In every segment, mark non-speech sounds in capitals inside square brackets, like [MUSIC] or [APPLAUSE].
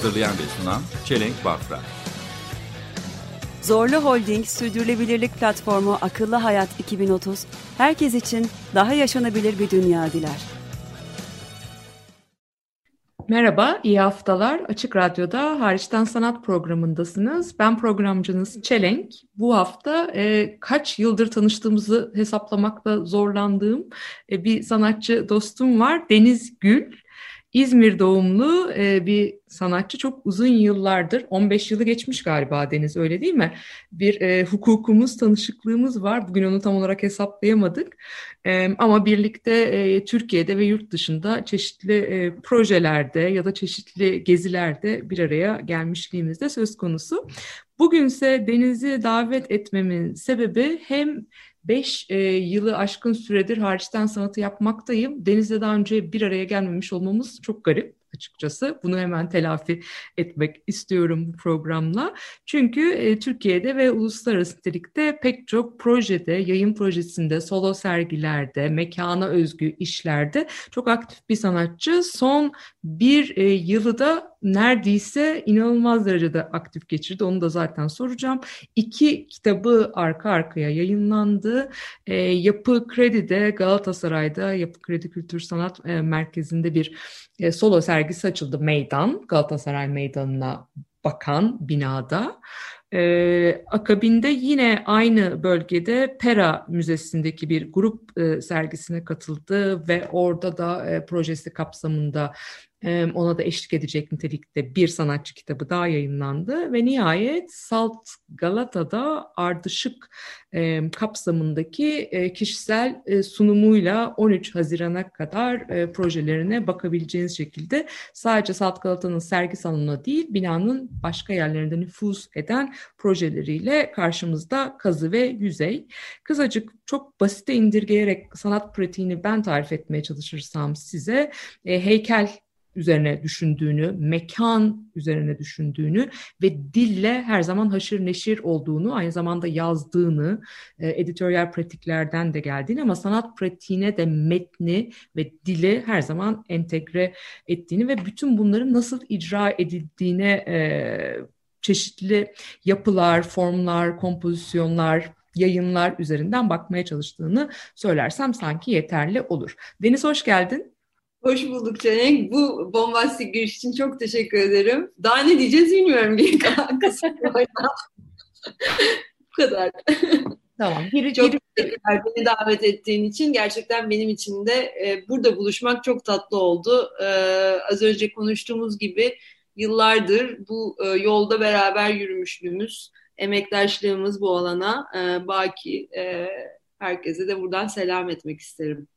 Hazırlayan ve sunan Çelenk Bafra Zorlu Holding Sürdürülebilirlik Platformu Akıllı Hayat 2030, herkes için daha yaşanabilir bir dünya diler. Merhaba, iyi haftalar. Açık Radyo'da Hariçten Sanat programındasınız. Ben programcınız Çelenk. Bu hafta e, kaç yıldır tanıştığımızı hesaplamakta zorlandığım e, bir sanatçı dostum var. Deniz Gül. İzmir doğumlu e, bir sanatçı çok uzun yıllardır, 15 yılı geçmiş galiba Deniz öyle değil mi? Bir e, hukukumuz, tanışıklığımız var. Bugün onu tam olarak hesaplayamadık. E, ama birlikte e, Türkiye'de ve yurt dışında çeşitli e, projelerde ya da çeşitli gezilerde bir araya gelmişliğimiz de söz konusu. Bugünse Deniz'i davet etmemin sebebi hem 5 e, yılı aşkın süredir hariçten sanatı yapmaktayım. Deniz'le daha önce bir araya gelmemiş olmamız çok garip açıkçası. Bunu hemen telafi etmek istiyorum bu programla. Çünkü e, Türkiye'de ve uluslararası nitelikte pek çok projede, yayın projesinde, solo sergilerde, mekana özgü işlerde çok aktif bir sanatçı. Son bir e, yılı da neredeyse inanılmaz derecede aktif geçirdi. Onu da zaten soracağım. İki kitabı arka arkaya yayınlandı. E, Yapı Kredi'de Galatasaray'da Yapı Kredi Kültür Sanat e, Merkezi'nde bir e, solo sergisi açıldı Meydan. Galatasaray Meydanı'na bakan binada. Ee, akabinde yine aynı bölgede Pera Müzesi'ndeki bir grup e, sergisine katıldı ve orada da e, projesi kapsamında ona da eşlik edecek nitelikte bir sanatçı kitabı daha yayınlandı ve nihayet Salt Galata'da Ardışık kapsamındaki kişisel sunumuyla 13 Haziran'a kadar projelerine bakabileceğiniz şekilde sadece Salt Galata'nın sergi salonuna değil binanın başka yerlerinde nüfuz eden projeleriyle karşımızda kazı ve yüzey. Kısacık çok basite indirgeyerek sanat pratiğini ben tarif etmeye çalışırsam size heykel üzerine düşündüğünü, mekan üzerine düşündüğünü ve dille her zaman haşır neşir olduğunu, aynı zamanda yazdığını, e, editoryal pratiklerden de geldiğini ama sanat pratiğine de metni ve dili her zaman entegre ettiğini ve bütün bunların nasıl icra edildiğine e, çeşitli yapılar, formlar, kompozisyonlar, yayınlar üzerinden bakmaya çalıştığını söylersem sanki yeterli olur. Deniz hoş geldin. Hoş bulduk Çelenk. Bu bombastik giriş için çok teşekkür ederim. Daha ne diyeceğiz bilmiyorum bir [LAUGHS] Bu kadar. Tamam. Giri, çok teşekkürler beni davet ettiğin için. Gerçekten benim için de e, burada buluşmak çok tatlı oldu. E, az önce konuştuğumuz gibi yıllardır bu e, yolda beraber yürümüşlüğümüz, emektaşlığımız bu alana e, baki. E, herkese de buradan selam etmek isterim.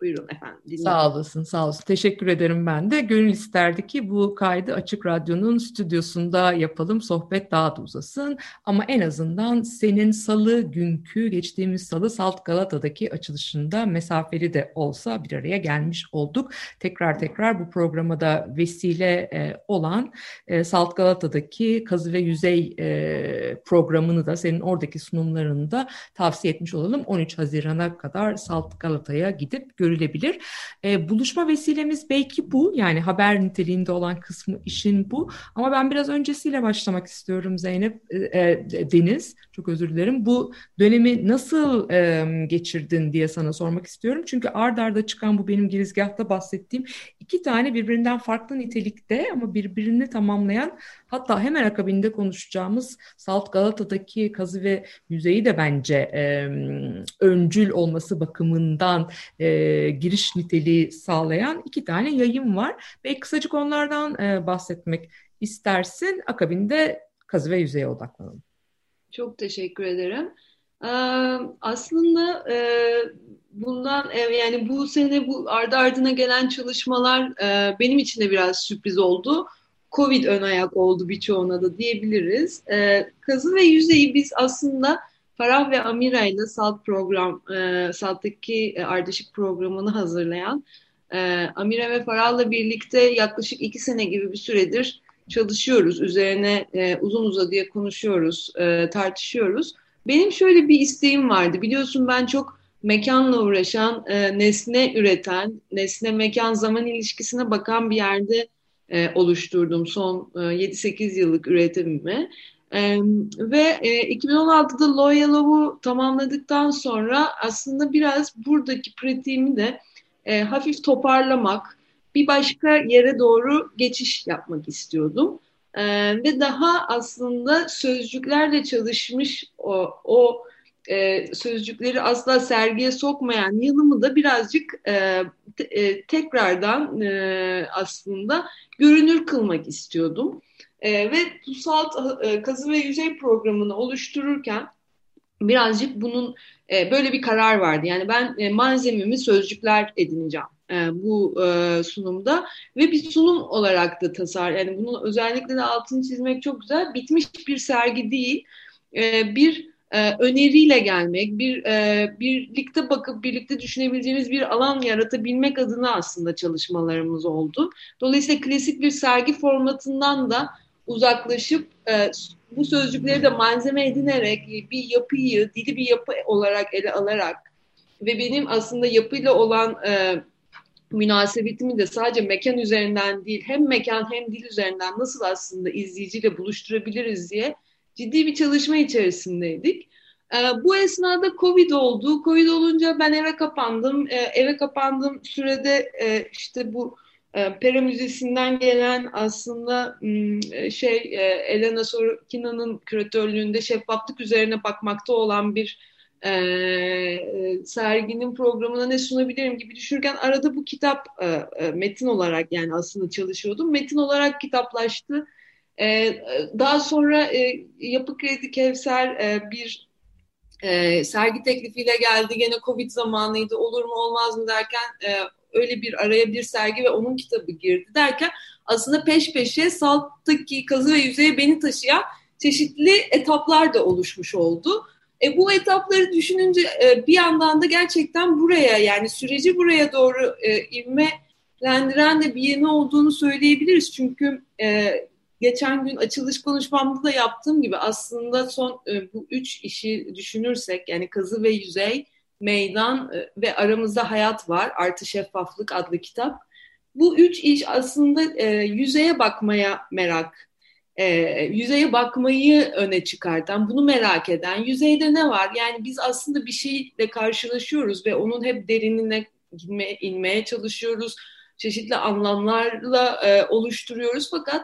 Buyurun efendim. Dinleyin. Sağ olasın, sağ olasın. Teşekkür ederim ben de. Gönül isterdi ki bu kaydı Açık Radyo'nun stüdyosunda yapalım, sohbet daha da uzasın. Ama en azından senin salı günkü, geçtiğimiz salı Salt Galata'daki açılışında mesafeli de olsa bir araya gelmiş olduk. Tekrar tekrar bu programa da vesile e, olan e, Salt Galata'daki kazı ve yüzey e, programını da senin oradaki sunumlarını da tavsiye etmiş olalım. 13 Haziran'a kadar Salt Galata'ya gidip görülebilir. E, buluşma vesilemiz belki bu yani haber niteliğinde olan kısmı işin bu. Ama ben biraz öncesiyle başlamak istiyorum Zeynep e, e, Deniz çok özür dilerim. Bu dönemi nasıl e, geçirdin diye sana sormak istiyorum. Çünkü ard arda çıkan bu benim girizgahta bahsettiğim iki tane birbirinden farklı nitelikte ama birbirini tamamlayan hatta hemen akabinde konuşacağımız Salt Galata'daki kazı ve yüzeyi de bence e, öncül olması bakımından e, giriş niteliği sağlayan iki tane yayın var. Ve kısacık onlardan e, bahsetmek istersin. Akabinde kazı ve yüzeye odaklanalım. Çok teşekkür ederim. Aslında bundan yani bu sene bu ardı ardına gelen çalışmalar benim için de biraz sürpriz oldu. Covid ön ayak oldu birçoğuna da diyebiliriz. Kazı ve yüzeyi biz aslında Farah ve Amira ile SALT program, SALT'taki ardışık programını hazırlayan Amira ve Farah'la birlikte yaklaşık iki sene gibi bir süredir çalışıyoruz. Üzerine uzun uzadıya konuşuyoruz, tartışıyoruz. Benim şöyle bir isteğim vardı. Biliyorsun ben çok mekanla uğraşan, e, nesne üreten, nesne mekan zaman ilişkisine bakan bir yerde e, oluşturdum son e, 7-8 yıllık üretimimi. E, ve e, 2016'da Loyalov'u tamamladıktan sonra aslında biraz buradaki pratiğimi de e, hafif toparlamak, bir başka yere doğru geçiş yapmak istiyordum. E, ve daha aslında sözcüklerle çalışmış o, o e, sözcükleri asla sergiye sokmayan yanımı da birazcık e, te, e, tekrardan e, aslında görünür kılmak istiyordum. E, ve bu salt e, kazı ve yüzey programını oluştururken birazcık bunun e, böyle bir karar vardı. Yani ben e, malzememi sözcükler edineceğim e, bu e, sunumda ve bir sunum olarak da tasar. Yani bunun özellikle de altını çizmek çok güzel. Bitmiş bir sergi değil, e, bir öneriyle gelmek, bir birlikte bakıp birlikte düşünebileceğimiz bir alan yaratabilmek adına aslında çalışmalarımız oldu. Dolayısıyla klasik bir sergi formatından da uzaklaşıp bu sözcükleri de malzeme edinerek bir yapıyı, dili bir yapı olarak ele alarak ve benim aslında yapıyla olan e, münasebetimi de sadece mekan üzerinden değil hem mekan hem dil üzerinden nasıl aslında izleyiciyle buluşturabiliriz diye ciddi bir çalışma içerisindeydik. E, bu esnada Covid oldu. Covid olunca ben eve kapandım. E, eve kapandığım sürede e, işte bu e, Pera Müzesi'nden gelen aslında şey e, Elena Sorokina'nın küratörlüğünde şeffaflık üzerine bakmakta olan bir e, serginin programına ne sunabilirim gibi düşünürken arada bu kitap e, metin olarak yani aslında çalışıyordum. Metin olarak kitaplaştı. E, daha sonra e, Yapı Kredi Kevser e, bir e, sergi teklifiyle geldi. Gene Covid zamanıydı olur mu olmaz mı derken e, öyle bir araya bir sergi ve onun kitabı girdi derken aslında peş peşe Salt'taki kazı ve yüzeye beni taşıyan çeşitli etaplar da oluşmuş oldu. E, bu etapları düşününce e, bir yandan da gerçekten buraya yani süreci buraya doğru e, ivmelendiren de bir yeni olduğunu söyleyebiliriz. Çünkü e, geçen gün açılış konuşmamda da yaptığım gibi aslında son e, bu üç işi düşünürsek yani kazı ve yüzey, meydan e, ve aramızda hayat var artı şeffaflık adlı kitap. Bu üç iş aslında e, yüzeye bakmaya merak e, yüzeye bakmayı öne çıkartan, bunu merak eden, yüzeyde ne var? Yani biz aslında bir şeyle karşılaşıyoruz ve onun hep derinine inme, inmeye çalışıyoruz. Çeşitli anlamlarla e, oluşturuyoruz fakat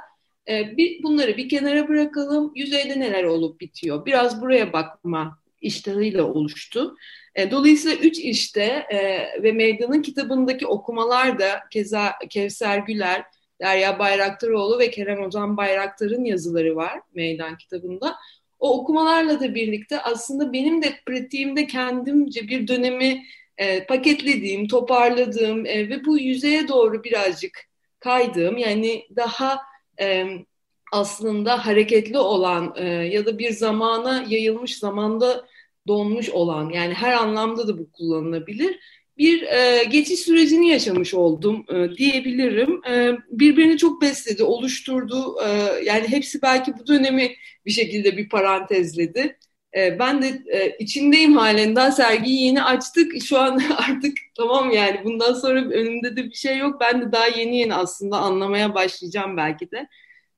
e, bir, bunları bir kenara bırakalım. Yüzeyde neler olup bitiyor? Biraz buraya bakma iştahıyla oluştu. E, dolayısıyla üç işte e, ve Meydan'ın kitabındaki okumalar da keza Kevser Güler, Derya Bayraktaroğlu ve Kerem Ozan Bayraktar'ın yazıları var Meydan kitabında. O okumalarla da birlikte aslında benim de pratiğimde kendimce bir dönemi e, paketlediğim, toparladığım e, ve bu yüzeye doğru birazcık kaydığım yani daha e, aslında hareketli olan e, ya da bir zamana yayılmış zamanda donmuş olan yani her anlamda da bu kullanılabilir bir e, geçiş sürecini yaşamış oldum e, diyebilirim. E, birbirini çok besledi, oluşturdu. E, yani hepsi belki bu dönemi bir şekilde bir parantezledi. E, ben de e, içindeyim halen daha sergiyi yeni açtık. Şu an [LAUGHS] artık tamam yani bundan sonra önümde de bir şey yok. Ben de daha yeni yeni aslında anlamaya başlayacağım belki de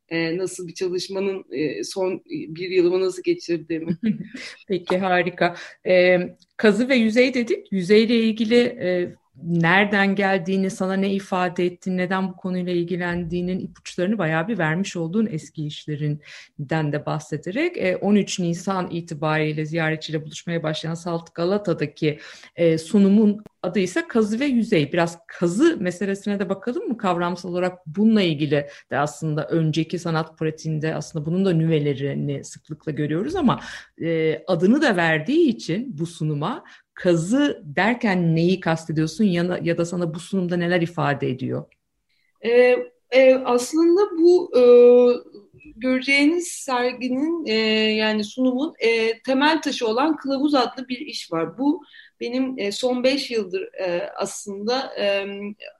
e, nasıl bir çalışmanın e, son bir yılımı nasıl geçirdiğimi. [LAUGHS] Peki harika. E, kazı ve yüzey dedik. Yüzeyle ilgili e, nereden geldiğini, sana ne ifade ettiğini, neden bu konuyla ilgilendiğinin ipuçlarını bayağı bir vermiş olduğun eski işlerinden de bahsederek 13 e, Nisan itibariyle ziyaretçiyle buluşmaya başlayan Salt Galata'daki e, sunumun adı ise kazı ve yüzey. Biraz kazı meselesine de bakalım mı kavramsal olarak bununla ilgili de aslında önceki sanat pratiğinde aslında bunun da nüvelerini sıklıkla görüyoruz ama e, adını da verdiği için bu sunuma kazı derken neyi kastediyorsun ya, ya da sana bu sunumda neler ifade ediyor? Ee, e, aslında bu e, göreceğiniz serginin e, yani sunumun e, temel taşı olan Kılavuz adlı bir iş var. Bu benim e, son beş yıldır e, aslında e,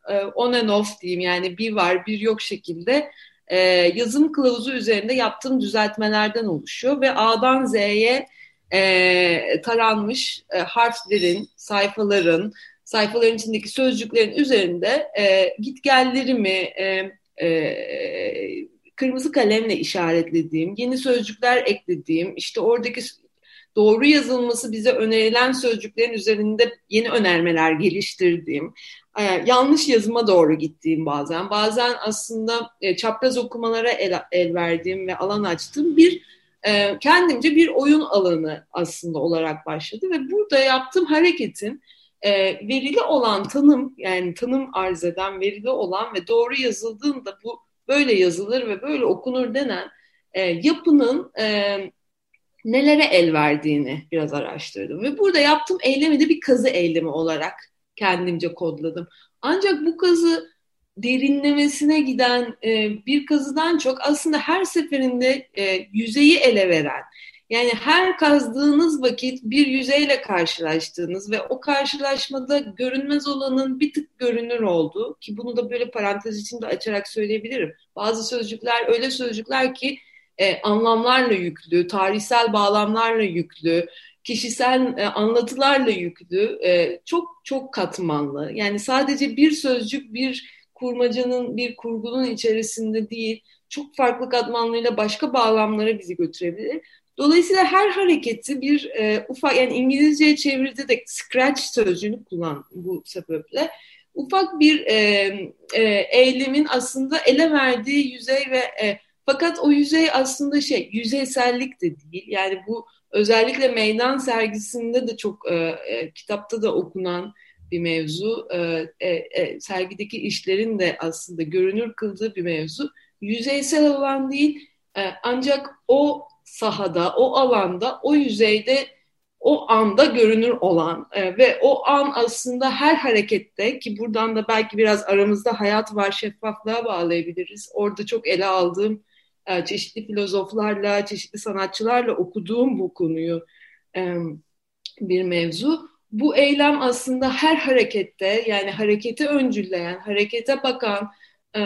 e, on and off diyeyim yani bir var bir yok şekilde e, yazım kılavuzu üzerinde yaptığım düzeltmelerden oluşuyor ve A'dan Z'ye e, taranmış e, harflerin, sayfaların, sayfaların içindeki sözcüklerin üzerinde e, gitgellerimi e, e, kırmızı kalemle işaretlediğim, yeni sözcükler eklediğim, işte oradaki doğru yazılması bize önerilen sözcüklerin üzerinde yeni önermeler geliştirdiğim, e, yanlış yazıma doğru gittiğim bazen, bazen aslında e, çapraz okumalara el, el verdiğim ve alan açtığım bir e, kendimce bir oyun alanı aslında olarak başladı ve burada yaptığım hareketin e, verili olan tanım yani tanım arz eden verili olan ve doğru yazıldığında bu böyle yazılır ve böyle okunur denen e, yapının e, nelere el verdiğini biraz araştırdım. Ve burada yaptığım eylemi de bir kazı eylemi olarak kendimce kodladım. Ancak bu kazı derinlemesine giden e, bir kazıdan çok aslında her seferinde e, yüzeyi ele veren, yani her kazdığınız vakit bir yüzeyle karşılaştığınız ve o karşılaşmada görünmez olanın bir tık görünür olduğu ki bunu da böyle parantez içinde açarak söyleyebilirim. Bazı sözcükler öyle sözcükler ki e, anlamlarla yüklü, tarihsel bağlamlarla yüklü, kişisel e, anlatılarla yüklü, e, çok çok katmanlı. Yani sadece bir sözcük bir kurmacanın, bir kurgunun içerisinde değil, çok farklı katmanlarıyla başka bağlamlara bizi götürebilir. Dolayısıyla her hareketi bir e, ufak, yani İngilizceye çeviride de scratch sözcüğünü kullan bu sebeple. Ufak bir e, e, eylemin aslında ele verdiği yüzey ve e, fakat o yüzey aslında şey yüzeysellik de değil. Yani bu özellikle meydan sergisinde de çok e, e, kitapta da okunan bir mevzu. E, e, e, sergideki işlerin de aslında görünür kıldığı bir mevzu. Yüzeysel olan değil e, ancak o sahada, o alanda, o yüzeyde o anda görünür olan e, ve o an aslında her harekette ki buradan da belki biraz aramızda hayat var şeffaflığa bağlayabiliriz. Orada çok ele aldığım e, çeşitli filozoflarla, çeşitli sanatçılarla okuduğum bu konuyu e, bir mevzu. Bu eylem aslında her harekette yani hareketi öncülleyen, harekete bakan e,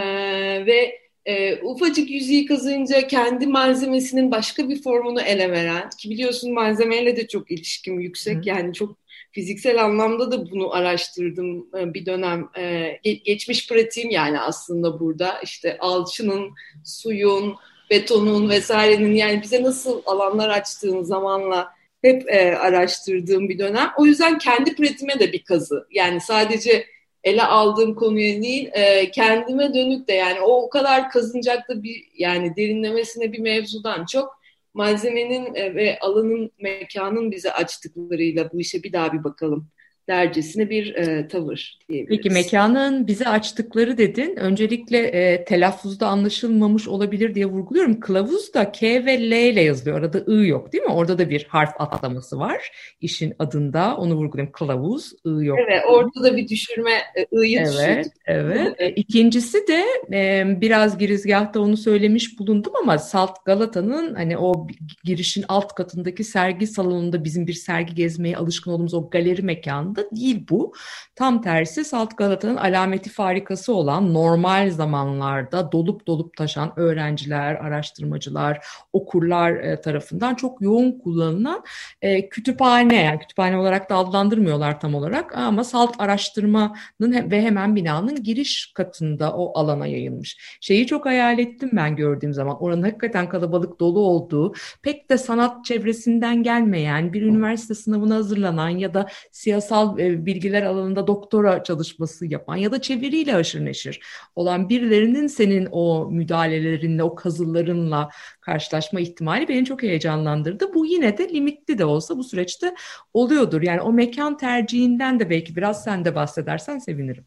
ve e, ufacık yüzeyi kazınca kendi malzemesinin başka bir formunu ele veren ki biliyorsun malzemeyle de çok ilişkim yüksek Hı. yani çok fiziksel anlamda da bunu araştırdım e, bir dönem e, geçmiş pratiğim yani aslında burada işte alçının suyun betonun vesairenin yani bize nasıl alanlar açtığını zamanla hep e, araştırdığım bir dönem. O yüzden kendi pratiğime de bir kazı. Yani sadece ele aldığım konuya değil, e, kendime dönük de yani o o kadar kazınacak da bir yani derinlemesine bir mevzudan çok malzemenin e, ve alanın, mekanın bize açtıklarıyla bu işe bir daha bir bakalım dercesine bir e, tavır diyebiliriz. Peki mekanın bize açtıkları dedin. Öncelikle e, telaffuzda anlaşılmamış olabilir diye vurguluyorum. Kılavuz da K ve L ile yazılıyor. Arada I yok değil mi? Orada da bir harf atlaması var. işin adında onu vurgulayayım. Kılavuz, I yok. Evet orada da bir düşürme e, I'yı Evet, düşürdük. evet. E, İkincisi de e, biraz girizgahta onu söylemiş bulundum ama Salt Galata'nın hani o girişin alt katındaki sergi salonunda bizim bir sergi gezmeye alışkın olduğumuz o galeri mekanı anlamda değil bu. Tam tersi Salt Galata'nın alameti farikası olan normal zamanlarda dolup dolup taşan öğrenciler, araştırmacılar, okurlar e, tarafından çok yoğun kullanılan e, kütüphane, yani kütüphane olarak da adlandırmıyorlar tam olarak ama salt araştırmanın ve hemen binanın giriş katında o alana yayılmış. Şeyi çok hayal ettim ben gördüğüm zaman. Oranın hakikaten kalabalık dolu olduğu, pek de sanat çevresinden gelmeyen, bir üniversite sınavına hazırlanan ya da siyasal toplumsal e, bilgiler alanında doktora çalışması yapan ya da çeviriyle aşırı neşir olan birilerinin senin o müdahalelerinle, o kazılarınla karşılaşma ihtimali beni çok heyecanlandırdı. Bu yine de limitli de olsa bu süreçte oluyordur. Yani o mekan tercihinden de belki biraz sen de bahsedersen sevinirim.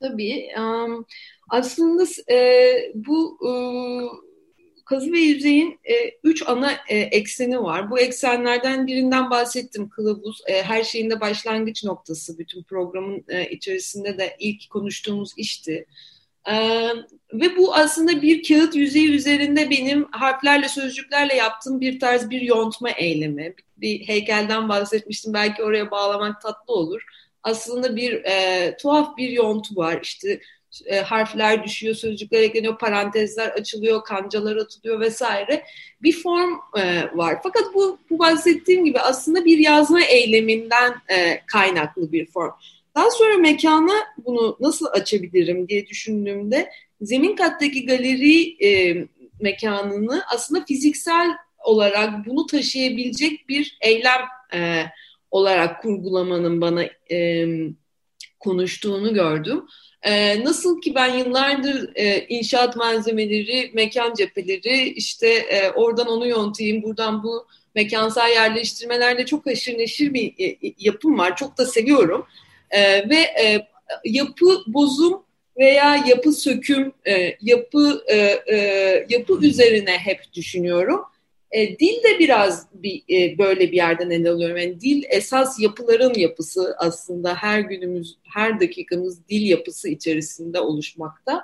Tabii. Um, aslında e, bu e, kazı ve yüzeyin e, üç ana e, ekseni var. Bu eksenlerden birinden bahsettim kılavuz. E, her şeyin de başlangıç noktası bütün programın e, içerisinde de ilk konuştuğumuz işti. E, ve bu aslında bir kağıt yüzeyi üzerinde benim harflerle, sözcüklerle yaptığım bir tarz bir yontma eylemi. Bir heykelden bahsetmiştim, belki oraya bağlamak tatlı olur. Aslında bir e, tuhaf bir yontu var. İşte e, harfler düşüyor, sözcükler ekleniyor, parantezler açılıyor, kancalar atılıyor vesaire. Bir form e, var. Fakat bu, bu bahsettiğim gibi aslında bir yazma eyleminden e, kaynaklı bir form. Daha sonra mekana bunu nasıl açabilirim diye düşündüğümde zemin kattaki galeri e, mekanını aslında fiziksel olarak bunu taşıyabilecek bir eylem e, olarak kurgulamanın bana e, konuştuğunu gördüm. E, nasıl ki ben yıllardır e, inşaat malzemeleri, mekan cepheleri, işte e, oradan onu yontayım, buradan bu mekansal yerleştirmelerde çok haşır neşir bir e, yapım var. Çok da seviyorum. E, ve e, yapı bozum veya yapı söküm, e, yapı e, e, yapı üzerine hep düşünüyorum. E, dil de biraz bir, e, böyle bir yerden ele alıyorum. Yani dil esas yapıların yapısı aslında her günümüz, her dakikamız dil yapısı içerisinde oluşmakta.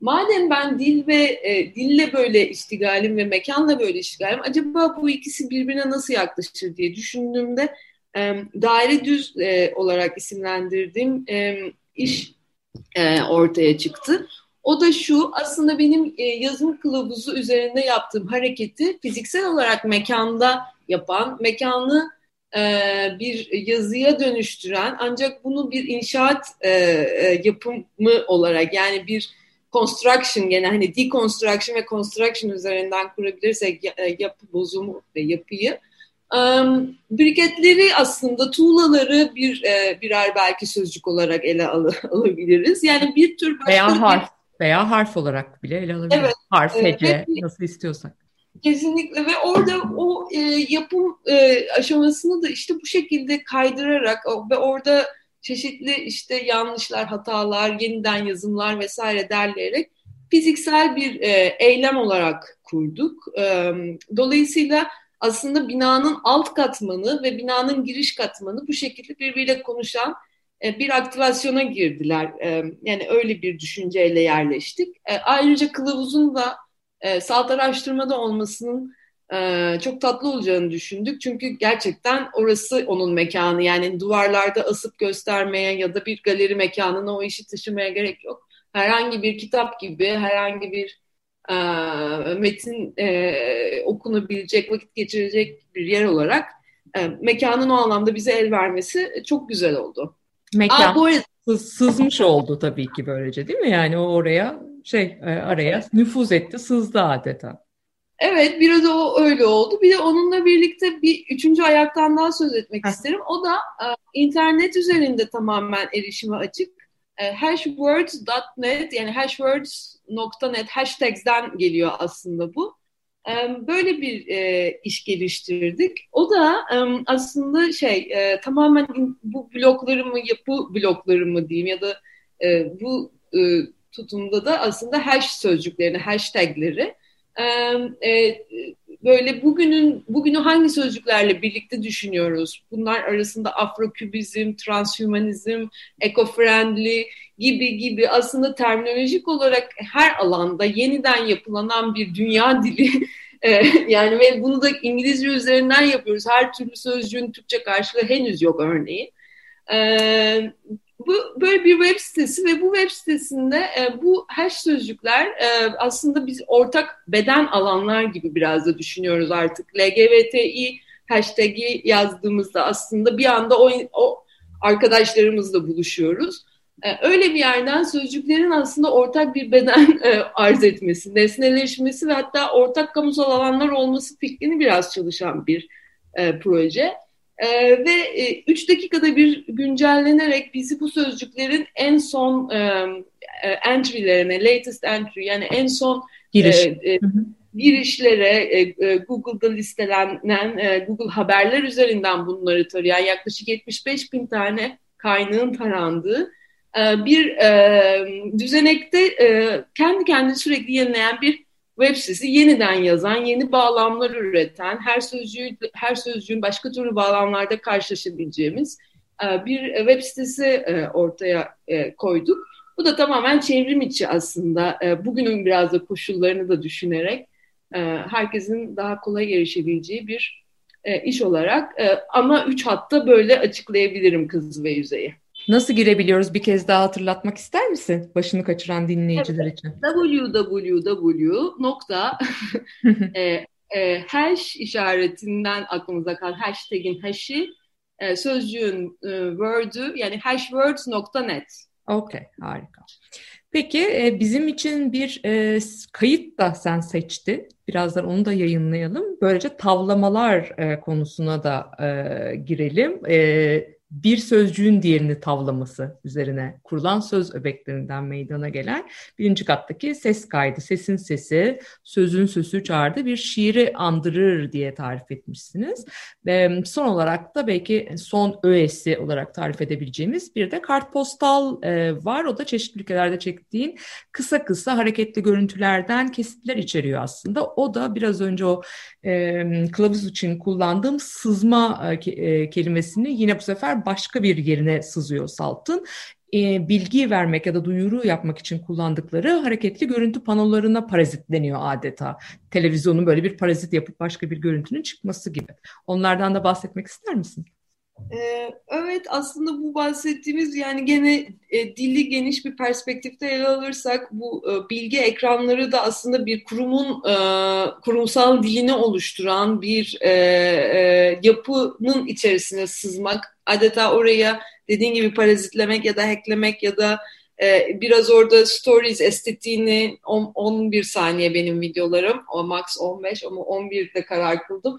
Madem ben dil ve e, dille böyle iştigalim ve mekanla böyle iştigalim, acaba bu ikisi birbirine nasıl yaklaşır diye düşündüğümde e, daire düz e, olarak isimlendirdiğim e, iş e, ortaya çıktı. O da şu aslında benim e, yazım kılavuzu üzerinde yaptığım hareketi fiziksel olarak mekanda yapan, mekanı e, bir yazıya dönüştüren ancak bunu bir inşaat e, e, yapımı olarak yani bir construction gene hani deconstruction ve construction üzerinden kurabilirsek e, yapı bozumu ve yapıyı Um, briketleri aslında tuğlaları bir e, birer belki sözcük olarak ele al alabiliriz. Yani bir tür başka veya harf veya harf olarak bile ele alabiliriz. Evet, harf, hece evet, nasıl istiyorsak. Kesinlikle ve orada o e, yapım e, aşamasını da işte bu şekilde kaydırarak ve orada çeşitli işte yanlışlar, hatalar, yeniden yazımlar vesaire derleyerek fiziksel bir e, eylem olarak kurduk. E, dolayısıyla aslında binanın alt katmanı ve binanın giriş katmanı bu şekilde birbiriyle konuşan e, bir aktivasyona girdiler. E, yani öyle bir düşünceyle yerleştik. E, ayrıca kılavuzun da salt araştırmada olmasının çok tatlı olacağını düşündük. Çünkü gerçekten orası onun mekanı. Yani duvarlarda asıp göstermeye ya da bir galeri mekanına o işi taşımaya gerek yok. Herhangi bir kitap gibi, herhangi bir metin okunabilecek, vakit geçirecek bir yer olarak mekanın o anlamda bize el vermesi çok güzel oldu. Mekan Aa, bu arada... sızmış oldu tabii ki böylece değil mi? Yani o oraya şey e, araya nüfuz etti, sızdı adeta. Evet biraz o öyle oldu. Bir de onunla birlikte bir üçüncü ayaktan daha söz etmek Heh. isterim. O da e, internet üzerinde tamamen erişime açık. E, hashwords.net yani hashwords.net hashtags'den geliyor aslında bu böyle bir e, iş geliştirdik. O da aslında şey e, tamamen bu bloklarımı yapı bloklarımı diyeyim ya da e, bu tutumda da aslında hash sözcüklerini, hashtagleri böyle bugünün bugünü hangi sözcüklerle birlikte düşünüyoruz? Bunlar arasında afrokübizm, transhumanizm, eco-friendly gibi gibi aslında terminolojik olarak her alanda yeniden yapılanan bir dünya [LAUGHS] dili e, yani ve bunu da İngilizce üzerinden yapıyoruz. Her türlü sözcüğün Türkçe karşılığı henüz yok örneğin. E, bu böyle bir web sitesi ve bu web sitesinde e, bu hash sözcükler e, aslında biz ortak beden alanlar gibi biraz da düşünüyoruz artık. LGBTİ hashtag'i yazdığımızda aslında bir anda o, o arkadaşlarımızla buluşuyoruz. E, öyle bir yerden sözcüklerin aslında ortak bir beden e, arz etmesi, nesneleşmesi ve hatta ortak kamusal alanlar olması fikrini biraz çalışan bir e, proje. E, ve e, üç dakikada bir güncellenerek bizi bu sözcüklerin en son e, e, entry'lerine, latest entry yani en son Giriş. e, e, girişlere e, e, Google'da listelenen e, Google haberler üzerinden bunları tarayan yaklaşık 75 bin tane kaynağın tarandığı e, bir e, düzenekte e, kendi kendini sürekli yenileyen bir web sitesi yeniden yazan, yeni bağlamlar üreten, her sözcüğü her sözcüğün başka türlü bağlamlarda karşılaşabileceğimiz bir web sitesi ortaya koyduk. Bu da tamamen çevrim içi aslında. E, bugünün biraz da koşullarını da düşünerek e, herkesin daha kolay erişebileceği bir e, iş olarak e, ana üç hatta böyle açıklayabilirim kız ve yüzeyi. Nasıl girebiliyoruz bir kez daha hatırlatmak ister misin? Başını kaçıran dinleyiciler Evet. için. www nokta [LAUGHS] e, e, işaretinden aklımıza kalan hashtag'in hash'i e, sözcüğün word'ü yani hashwords.net. Okey, harika. Peki bizim için bir e, kayıt da sen seçti. Birazdan onu da yayınlayalım. Böylece tavlamalar e, konusuna da e, girelim. E, bir sözcüğün diğerini tavlaması üzerine kurulan söz öbeklerinden meydana gelen birinci kattaki ses kaydı, sesin sesi, sözün sözü çağırdı bir şiiri andırır diye tarif etmişsiniz. Ve son olarak da belki son öğesi olarak tarif edebileceğimiz bir de kartpostal e, var. O da çeşitli ülkelerde çektiğin kısa kısa hareketli görüntülerden kesitler içeriyor aslında. O da biraz önce o kılavuz için kullandığım sızma e, e, kelimesini yine bu sefer başka bir yerine sızıyor Salt'ın. E, bilgi vermek ya da duyuru yapmak için kullandıkları hareketli görüntü panolarına parazitleniyor adeta. Televizyonun böyle bir parazit yapıp başka bir görüntünün çıkması gibi. Onlardan da bahsetmek ister misin? Ee, evet aslında bu bahsettiğimiz yani gene e, dili geniş bir perspektifte ele alırsak bu e, bilgi ekranları da aslında bir kurumun e, kurumsal dilini oluşturan bir e, e, yapının içerisine sızmak adeta oraya dediğin gibi parazitlemek ya da hacklemek ya da e, biraz orada stories estetiğini on- 11 saniye benim videolarım o max 15 ama 11'de karar kıldım.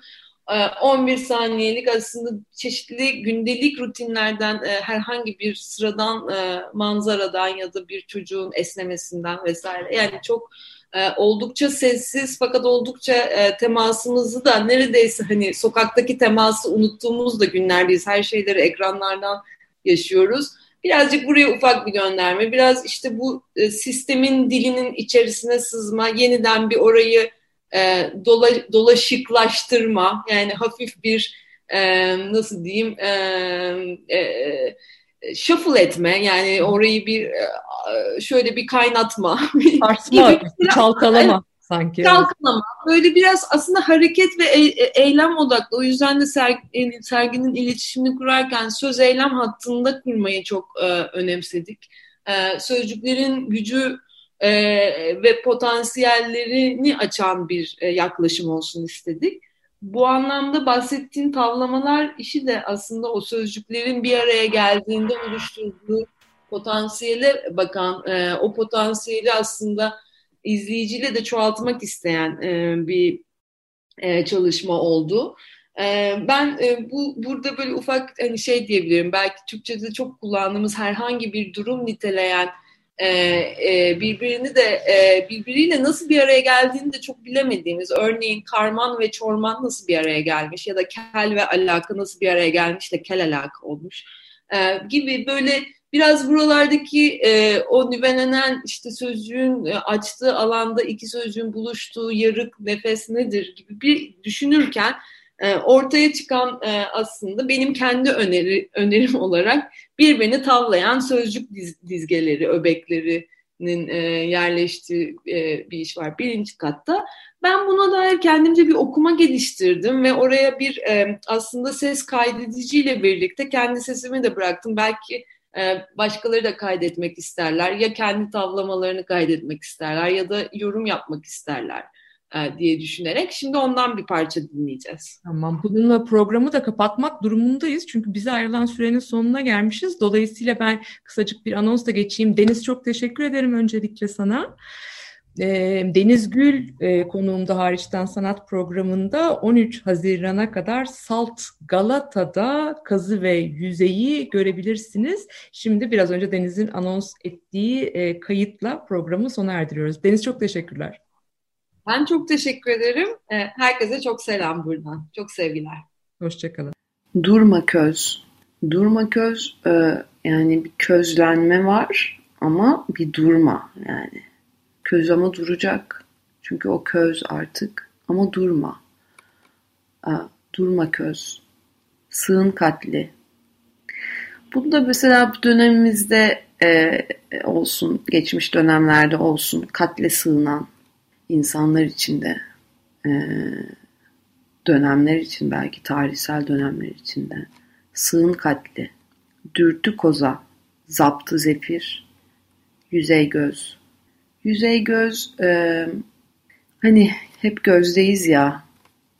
Ee, 11 saniyelik aslında çeşitli gündelik rutinlerden e, herhangi bir sıradan e, manzaradan ya da bir çocuğun esnemesinden vesaire yani çok e, oldukça sessiz fakat oldukça temasımızı da neredeyse hani sokaktaki teması unuttuğumuz da günlerdeyiz. Her şeyleri ekranlardan yaşıyoruz. Birazcık buraya ufak bir gönderme. Biraz işte bu sistemin dilinin içerisine sızma, yeniden bir orayı e, dola, dolaşıklaştırma yani hafif bir e, nasıl diyeyim e, e, shuffle etme yani orayı bir e, şöyle bir kaynatma [LAUGHS] Sarsma, gibi. çalkalama sanki. Çalkalama. Böyle biraz aslında hareket ve e- eylem odaklı. O yüzden de serginin, serginin iletişimini kurarken söz eylem hattında kurmayı çok e, önemsedik. E, sözcüklerin gücü e, ve potansiyellerini açan bir e, yaklaşım olsun istedik. Bu anlamda bahsettiğin tavlamalar işi de aslında o sözcüklerin bir araya geldiğinde oluşturduğu potansiyele bakan, e, o potansiyeli aslında izleyiciyle de çoğaltmak isteyen e, bir e, çalışma oldu. E, ben e, bu burada böyle ufak hani şey diyebilirim. Belki Türkçe'de çok kullandığımız herhangi bir durum niteleyen e, e, birbirini de e, birbiriyle nasıl bir araya geldiğini de çok bilemediğimiz. Örneğin karman ve çorman nasıl bir araya gelmiş ya da kel ve alaka nasıl bir araya gelmiş de kel alaka olmuş e, gibi böyle biraz buralardaki e, o nüvelenen işte sözcüğün e, açtığı alanda iki sözcüğün buluştuğu yarık nefes nedir gibi bir düşünürken e, ortaya çıkan e, aslında benim kendi öneri, önerim [LAUGHS] olarak birbirini tavlayan sözcük diz, dizgeleri, öbeklerinin e, yerleştiği e, bir iş var birinci katta. Ben buna dair kendimce bir okuma geliştirdim ve oraya bir aslında ses kaydediciyle birlikte kendi sesimi de bıraktım. Belki başkaları da kaydetmek isterler ya kendi tavlamalarını kaydetmek isterler ya da yorum yapmak isterler diye düşünerek şimdi ondan bir parça dinleyeceğiz. Tamam. Bununla programı da kapatmak durumundayız. Çünkü bize ayrılan sürenin sonuna gelmişiz. Dolayısıyla ben kısacık bir anons da geçeyim. Deniz çok teşekkür ederim öncelikle sana. Deniz Gül konuğumda hariçten sanat programında 13 Haziran'a kadar Salt Galata'da kazı ve yüzeyi görebilirsiniz. Şimdi biraz önce Deniz'in anons ettiği kayıtla programı sona erdiriyoruz. Deniz çok teşekkürler. Ben çok teşekkür ederim. Herkese çok selam buradan. Çok sevgiler. Hoşçakalın. Durma köz. Durma köz yani bir közlenme var ama bir durma yani. Köz ama duracak. Çünkü o köz artık. Ama durma. Durma köz. Sığın katli. Bunu da mesela bu dönemimizde e, olsun, geçmiş dönemlerde olsun katle sığınan insanlar için de e, dönemler için belki tarihsel dönemler içinde sığın katli, dürtü koza, zaptı zefir, yüzey göz. Yüzey göz e, hani hep gözdeyiz ya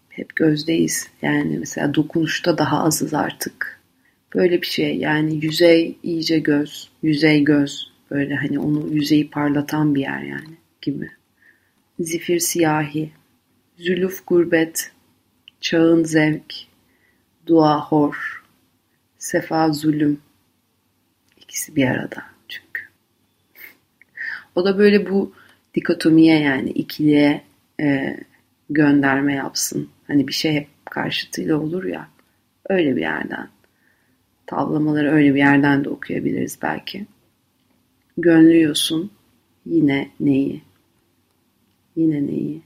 hep gözdeyiz. Yani mesela dokunuşta daha azız artık. Böyle bir şey. Yani yüzey iyice göz yüzey göz. Böyle hani onu yüzeyi parlatan bir yer yani gibi zifir siyahi zülüf gurbet çağın zevk dua hor sefa zulüm ikisi bir arada çünkü o da böyle bu dikotomiye yani ikiliye e, gönderme yapsın. Hani bir şey hep karşıtıyla olur ya. Öyle bir yerden. Tavlamaları öyle bir yerden de okuyabiliriz belki. Gönlüyorsun yine neyi? Yine neyi?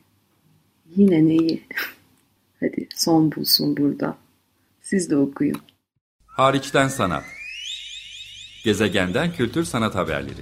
Yine neyi? [LAUGHS] Hadi son bulsun burada. Siz de okuyun. Hariçten sanat. Gezegenden kültür sanat haberleri.